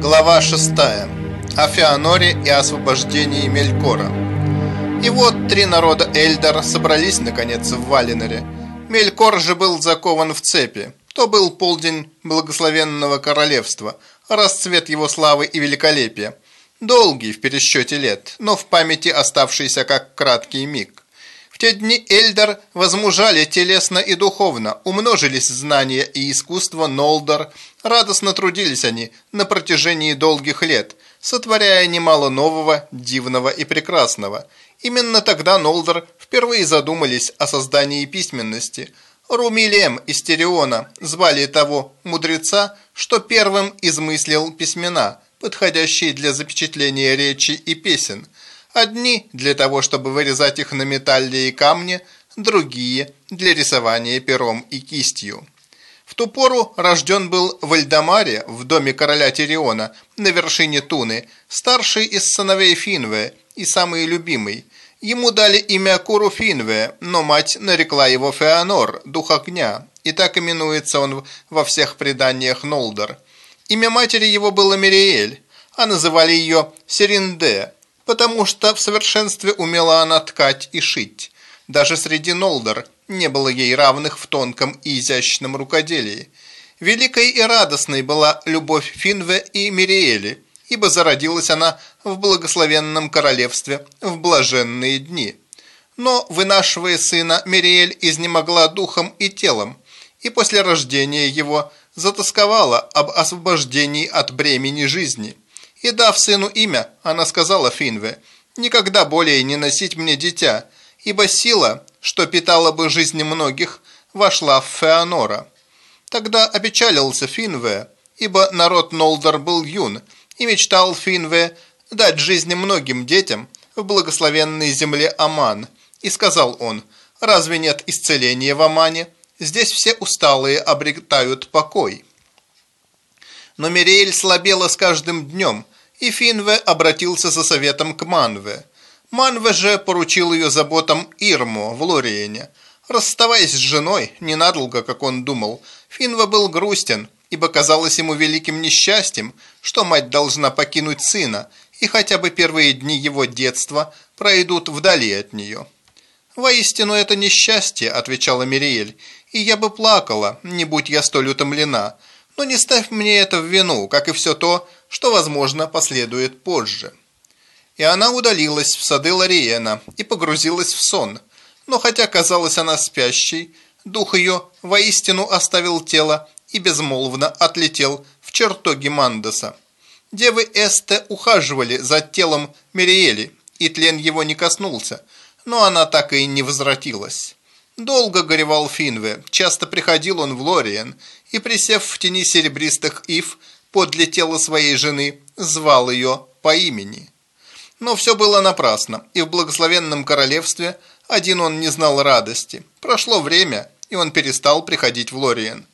Глава 6. О Феоноре и освобождении Мелькора. И вот три народа Эльдар собрались наконец в Валиноре. Мелькор же был закован в цепи. То был полдень благословенного королевства, расцвет его славы и великолепия. Долгий в пересчете лет, но в памяти оставшийся как краткий миг. Те дни Эльдар возмужали телесно и духовно, умножились знания и искусство Нолдар, радостно трудились они на протяжении долгих лет, сотворяя немало нового, дивного и прекрасного. Именно тогда Нолдар впервые задумались о создании письменности. Румилем из Териона звали того мудреца, что первым измыслил письмена, подходящие для запечатления речи и песен – Одни для того, чтобы вырезать их на металле и камне, другие для рисования пером и кистью. В ту пору рожден был в Альдамаре, в доме короля Тириона, на вершине Туны, старший из сыновей Финве и самый любимый. Ему дали имя Куру Финве, но мать нарекла его Феонор, дух огня, и так именуется он во всех преданиях Нолдор. Имя матери его было Мириэль, а называли ее Серинде, потому что в совершенстве умела она ткать и шить. Даже среди Нолдор не было ей равных в тонком и изящном рукоделии. Великой и радостной была любовь Финве и Мириэли, ибо зародилась она в благословенном королевстве в блаженные дни. Но, вынашивая сына, Мириэль изнемогла духом и телом, и после рождения его затасковала об освобождении от бремени жизни – и дав сыну имя, она сказала Финве, «Никогда более не носить мне дитя, ибо сила, что питала бы жизни многих, вошла в Феонора». Тогда опечалился Финве, ибо народ Нолдор был юн, и мечтал Финве дать жизни многим детям в благословенной земле Аман. И сказал он, «Разве нет исцеления в Амане? Здесь все усталые обретают покой». Но Мириэль слабела с каждым днем, и Финве обратился за советом к Манве. Манве же поручил ее заботам Ирму в Лориене. Расставаясь с женой, ненадолго, как он думал, Финве был грустен, ибо казалось ему великим несчастьем, что мать должна покинуть сына, и хотя бы первые дни его детства пройдут вдали от нее. «Воистину это несчастье», – отвечала Мириэль, – «и я бы плакала, не будь я столь утомлена, но не ставь мне это в вину, как и все то, что, возможно, последует позже. И она удалилась в сады Лориена и погрузилась в сон, но хотя казалась она спящей, дух ее воистину оставил тело и безмолвно отлетел в чертоги Мандоса. Девы Эсте ухаживали за телом Мириэли, и тлен его не коснулся, но она так и не возвратилась. Долго горевал Финве, часто приходил он в Лориен и, присев в тени серебристых ив, подле тела своей жены, звал ее по имени. Но все было напрасно, и в благословенном королевстве один он не знал радости. Прошло время, и он перестал приходить в Лориен.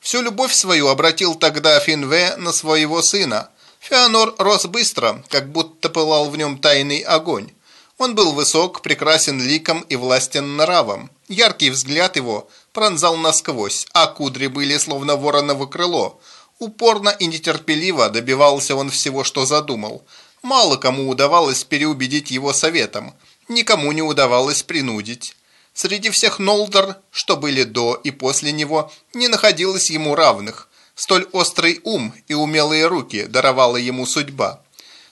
Всю любовь свою обратил тогда Финве на своего сына. Феонор рос быстро, как будто пылал в нем тайный огонь. Он был высок, прекрасен ликом и властен нравом. Яркий взгляд его пронзал насквозь, а кудри были словно вороново крыло – Упорно и нетерпеливо добивался он всего, что задумал. Мало кому удавалось переубедить его советом, никому не удавалось принудить. Среди всех Нолдор, что были до и после него, не находилось ему равных. Столь острый ум и умелые руки даровала ему судьба.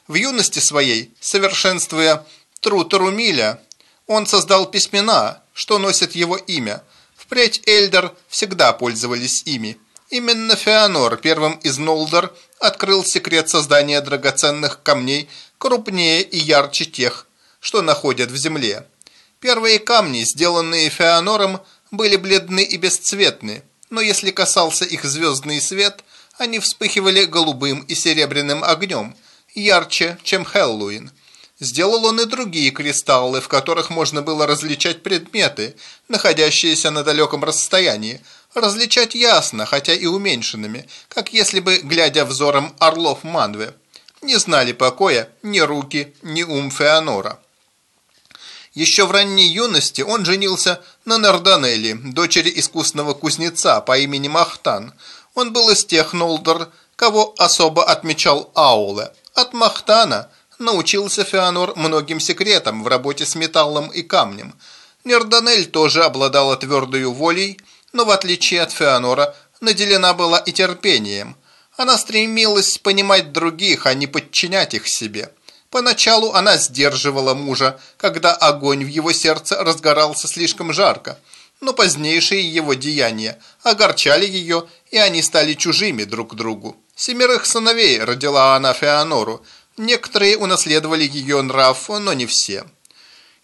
В юности своей, совершенствуя труд Румиля, он создал письмена, что носят его имя. Впредь Эльдер всегда пользовались ими. Именно Феонор первым из Нолдор открыл секрет создания драгоценных камней крупнее и ярче тех, что находят в земле. Первые камни, сделанные Феонором, были бледны и бесцветны, но если касался их звездный свет, они вспыхивали голубым и серебряным огнем, ярче, чем Хэллоуин. Сделал он и другие кристаллы, в которых можно было различать предметы, находящиеся на далеком расстоянии, различать ясно, хотя и уменьшенными, как если бы, глядя взором орлов Манве, не знали покоя ни руки, ни ум Феонора. Еще в ранней юности он женился на Нарданелли, дочери искусного кузнеца по имени Махтан. Он был из тех Нолдор, кого особо отмечал Ауле. От Махтана научился Феонор многим секретам в работе с металлом и камнем. Нерданель тоже обладала твердой волей, но в отличие от Феонора наделена была и терпением. Она стремилась понимать других, а не подчинять их себе. Поначалу она сдерживала мужа, когда огонь в его сердце разгорался слишком жарко, но позднейшие его деяния огорчали ее, и они стали чужими друг другу. Семерых сыновей родила она Феонору, некоторые унаследовали ее нрав, но не все.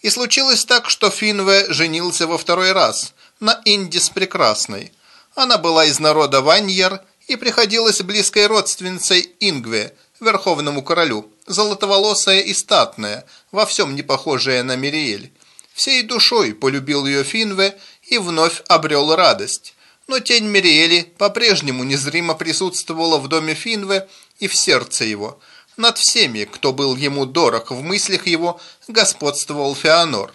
И случилось так, что Финве женился во второй раз на Индис Прекрасной. Она была из народа Ваньер и приходилась близкой родственницей Ингве, верховному королю, золотоволосая и статная, во всем не похожая на Мириэль. Всей душой полюбил ее Финве и вновь обрел радость. Но тень Мириэли по-прежнему незримо присутствовала в доме Финве и в сердце его. Над всеми, кто был ему дорог в мыслях его, господствовал Феонор.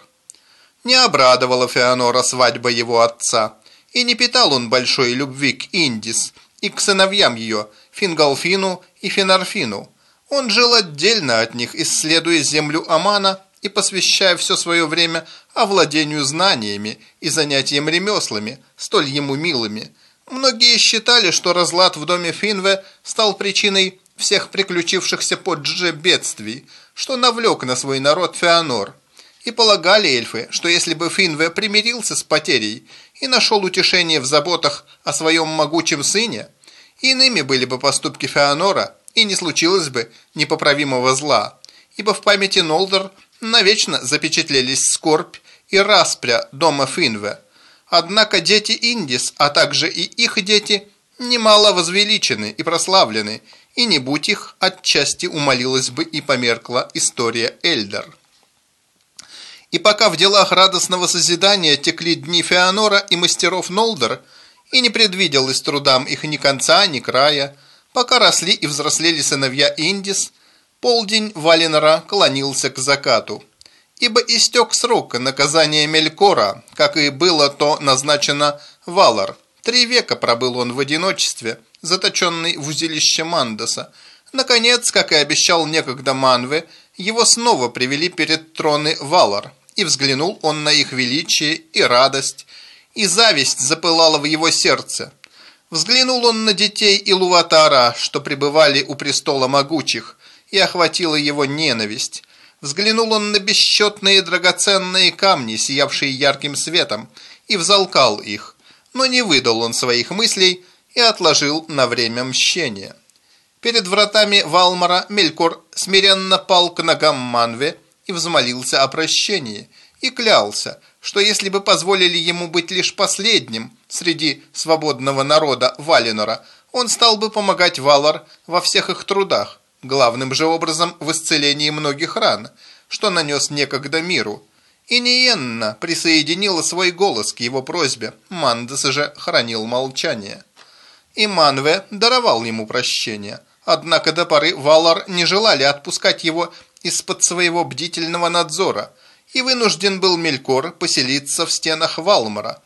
Не обрадовала Феонора свадьба его отца, и не питал он большой любви к Индис и к сыновьям ее, Фингалфину и Финарфину. Он жил отдельно от них, исследуя землю Амана и посвящая все свое время овладению знаниями и занятием ремеслами, столь ему милыми. Многие считали, что разлад в доме Финве стал причиной всех приключившихся под Дже бедствий, что навлек на свой народ Феонор. И полагали эльфы, что если бы Финве примирился с потерей и нашел утешение в заботах о своем могучем сыне, иными были бы поступки Феонора, и не случилось бы непоправимого зла, ибо в памяти Нолдор навечно запечатлелись скорбь и распря дома Финве. Однако дети Индис, а также и их дети, немало возвеличены и прославлены, и не будь их, отчасти умолилась бы и померкла история Эльдер. И пока в делах радостного созидания текли дни Феонора и мастеров Нолдер, и не предвиделось трудам их ни конца, ни края, пока росли и взрослели сыновья Индис, полдень Валенора клонился к закату. Ибо истек срок наказания Мелькора, как и было то назначено Валар. Три века пробыл он в одиночестве, заточенный в узилище Мандоса. Наконец, как и обещал некогда Манве, его снова привели перед троны Валар, и взглянул он на их величие и радость, и зависть запылала в его сердце. Взглянул он на детей Илуватара, что пребывали у престола могучих, и охватила его ненависть. Взглянул он на бесчетные драгоценные камни, сиявшие ярким светом, и взалкал их, но не выдал он своих мыслей и отложил на время мщения. Перед вратами Валмара Мелькор смиренно пал к ногам Манве и взмолился о прощении, и клялся, что если бы позволили ему быть лишь последним среди свободного народа Валинора, он стал бы помогать Валар во всех их трудах, главным же образом в исцелении многих ран, что нанес некогда миру. И Ниенна присоединила свой голос к его просьбе, Мандес же хранил молчание. И Манве даровал ему прощение, однако до поры Валар не желали отпускать его из-под своего бдительного надзора, и вынужден был Мелькор поселиться в стенах Валмара.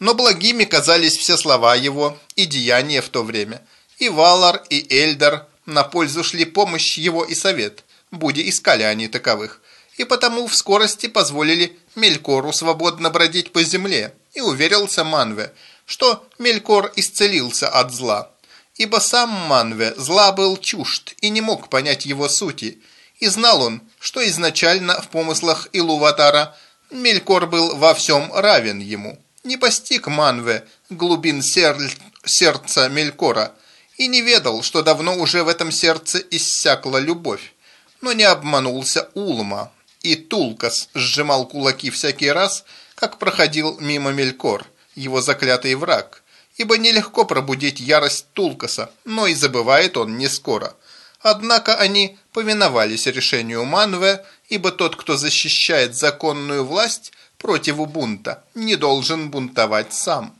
Но благими казались все слова его и деяния в то время, и Валар, и Эльдар на пользу шли помощь его и совет, буди искали они таковых, и потому в скорости позволили Мелькору свободно бродить по земле, и уверился Манве, что Мелькор исцелился от зла, ибо сам Манве зла был чужд и не мог понять его сути, и знал он, что изначально в помыслах Илуватара Мелькор был во всем равен ему. Не постиг Манве глубин сер... сердца Мелькора – и не ведал, что давно уже в этом сердце иссякла любовь. Но не обманулся Улма, и Тулкас сжимал кулаки всякий раз, как проходил мимо Мелькор, его заклятый враг, ибо нелегко пробудить ярость Тулкаса, но и забывает он не скоро. Однако они повиновались решению Манве, ибо тот, кто защищает законную власть против бунта, не должен бунтовать сам.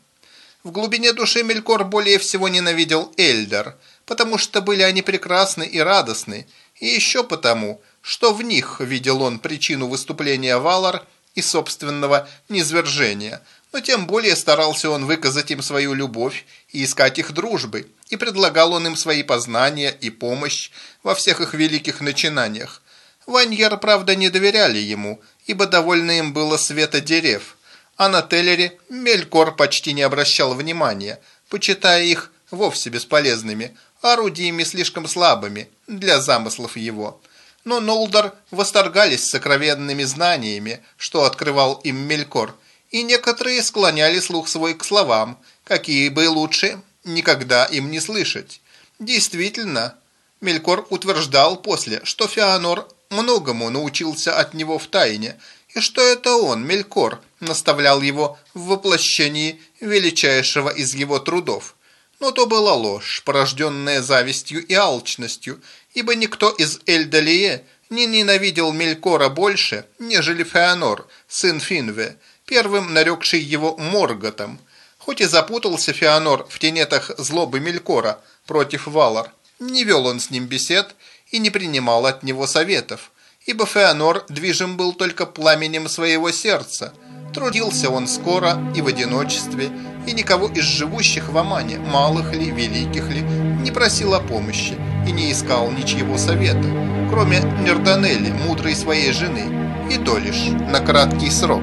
В глубине души Мелькор более всего ненавидел Эльдер, потому что были они прекрасны и радостны, и еще потому, что в них видел он причину выступления Валар и собственного низвержения, но тем более старался он выказать им свою любовь и искать их дружбы, и предлагал он им свои познания и помощь во всех их великих начинаниях. Ваньер, правда, не доверяли ему, ибо довольно им было света дерев, а на Теллере Мелькор почти не обращал внимания, почитая их вовсе бесполезными, орудиями слишком слабыми для замыслов его. Но Нолдор восторгались сокровенными знаниями, что открывал им Мелькор, и некоторые склоняли слух свой к словам, какие бы лучше никогда им не слышать. Действительно, Мелькор утверждал после, что Феонор многому научился от него в тайне, и что это он, Мелькор, наставлял его в воплощении величайшего из его трудов. Но то была ложь, порожденная завистью и алчностью, ибо никто из Эльдалие не ненавидел Мелькора больше, нежели Феонор, сын Финве, первым нарекший его Морготом. Хоть и запутался Феонор в тенетах злобы Мелькора против Валар, не вел он с ним бесед и не принимал от него советов, ибо Феонор движим был только пламенем своего сердца. Трудился он скоро и в одиночестве, и никого из живущих в Амане, малых ли, великих ли, не просил о помощи и не искал ничьего совета, кроме Нерданели, мудрой своей жены, и то лишь на краткий срок.